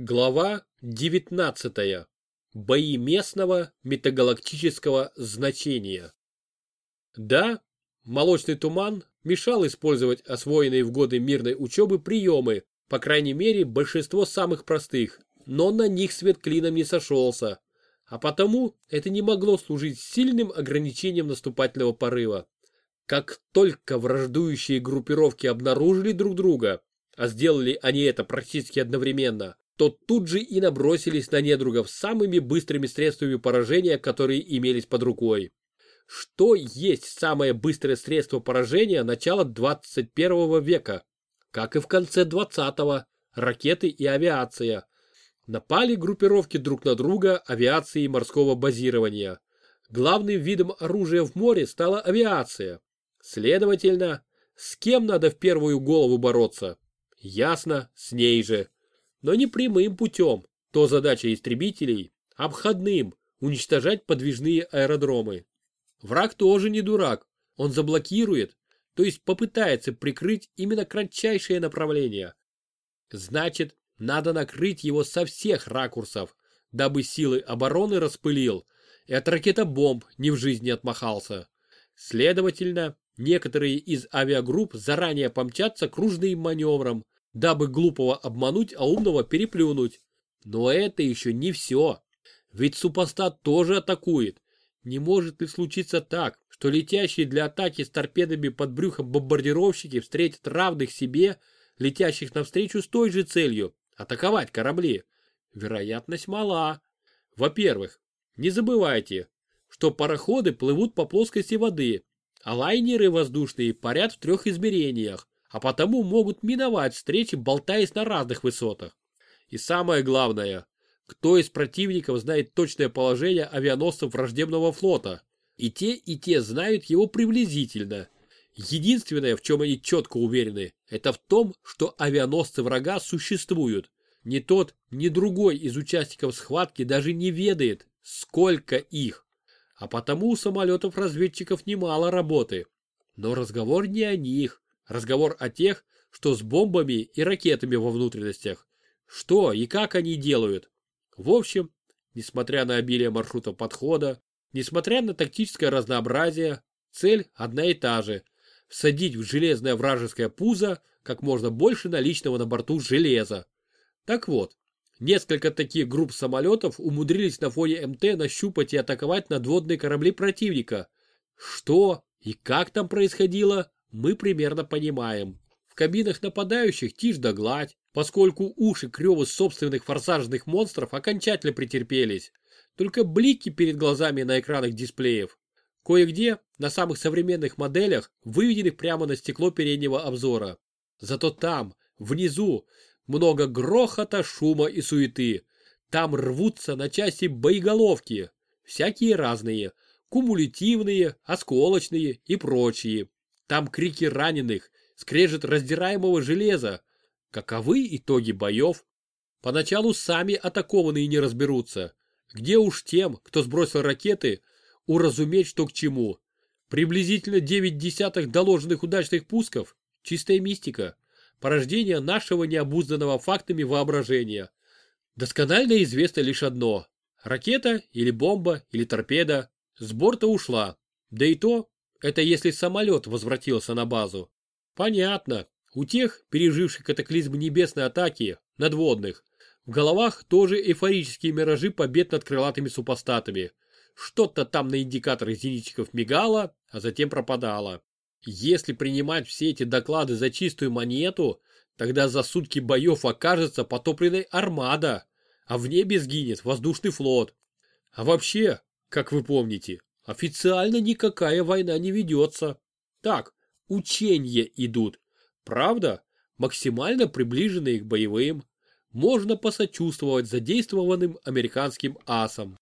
Глава 19. Бои местного метагалактического значения. Да, молочный туман мешал использовать освоенные в годы мирной учебы приемы, по крайней мере большинство самых простых, но на них свет клином не сошелся, а потому это не могло служить сильным ограничением наступательного порыва. Как только враждующие группировки обнаружили друг друга, а сделали они это практически одновременно, то тут же и набросились на недругов самыми быстрыми средствами поражения, которые имелись под рукой. Что есть самое быстрое средство поражения начала 21 века? Как и в конце 20-го, ракеты и авиация. Напали группировки друг на друга авиации и морского базирования. Главным видом оружия в море стала авиация. Следовательно, с кем надо в первую голову бороться? Ясно, с ней же но не прямым путем, то задача истребителей, обходным, уничтожать подвижные аэродромы. Враг тоже не дурак, он заблокирует, то есть попытается прикрыть именно кратчайшее направление. Значит, надо накрыть его со всех ракурсов, дабы силы обороны распылил и от ракетобомб ни в жизни отмахался. Следовательно, некоторые из авиагрупп заранее помчатся кружным маневром, дабы глупого обмануть, а умного переплюнуть. Но это еще не все. Ведь супостат тоже атакует. Не может ли случиться так, что летящие для атаки с торпедами под брюхом бомбардировщики встретят равных себе, летящих навстречу с той же целью – атаковать корабли? Вероятность мала. Во-первых, не забывайте, что пароходы плывут по плоскости воды, а лайнеры воздушные парят в трех измерениях а потому могут миновать встречи, болтаясь на разных высотах. И самое главное, кто из противников знает точное положение авианосцев враждебного флота. И те, и те знают его приблизительно. Единственное, в чем они четко уверены, это в том, что авианосцы врага существуют. Ни тот, ни другой из участников схватки даже не ведает, сколько их. А потому у самолетов-разведчиков немало работы. Но разговор не о них, Разговор о тех, что с бомбами и ракетами во внутренностях. Что и как они делают. В общем, несмотря на обилие маршрутов подхода, несмотря на тактическое разнообразие, цель одна и та же – всадить в железное вражеское пузо как можно больше наличного на борту железа. Так вот, несколько таких групп самолетов умудрились на фоне МТ нащупать и атаковать надводные корабли противника. Что и как там происходило, мы примерно понимаем. В кабинах нападающих тишь да гладь, поскольку уши к собственных форсажных монстров окончательно претерпелись. Только блики перед глазами на экранах дисплеев. Кое-где, на самых современных моделях, выведены прямо на стекло переднего обзора. Зато там, внизу, много грохота, шума и суеты. Там рвутся на части боеголовки. Всякие разные. Кумулятивные, осколочные и прочие. Там крики раненых, скрежет раздираемого железа. Каковы итоги боев? Поначалу сами атакованные не разберутся. Где уж тем, кто сбросил ракеты, уразуметь, что к чему. Приблизительно 9 десятых доложенных удачных пусков – чистая мистика, порождение нашего необузданного фактами воображения. Досконально известно лишь одно – ракета или бомба или торпеда с борта ушла, да и то это если самолет возвратился на базу. Понятно. У тех, переживших катаклизм небесной атаки, надводных, в головах тоже эйфорические миражи побед над крылатыми супостатами. Что-то там на индикаторах зенитчиков мигало, а затем пропадало. Если принимать все эти доклады за чистую монету, тогда за сутки боев окажется потопленной армада, а в небе сгинет воздушный флот. А вообще, как вы помните, Официально никакая война не ведется. Так, учения идут. Правда, максимально приближенные к боевым. Можно посочувствовать задействованным американским асам.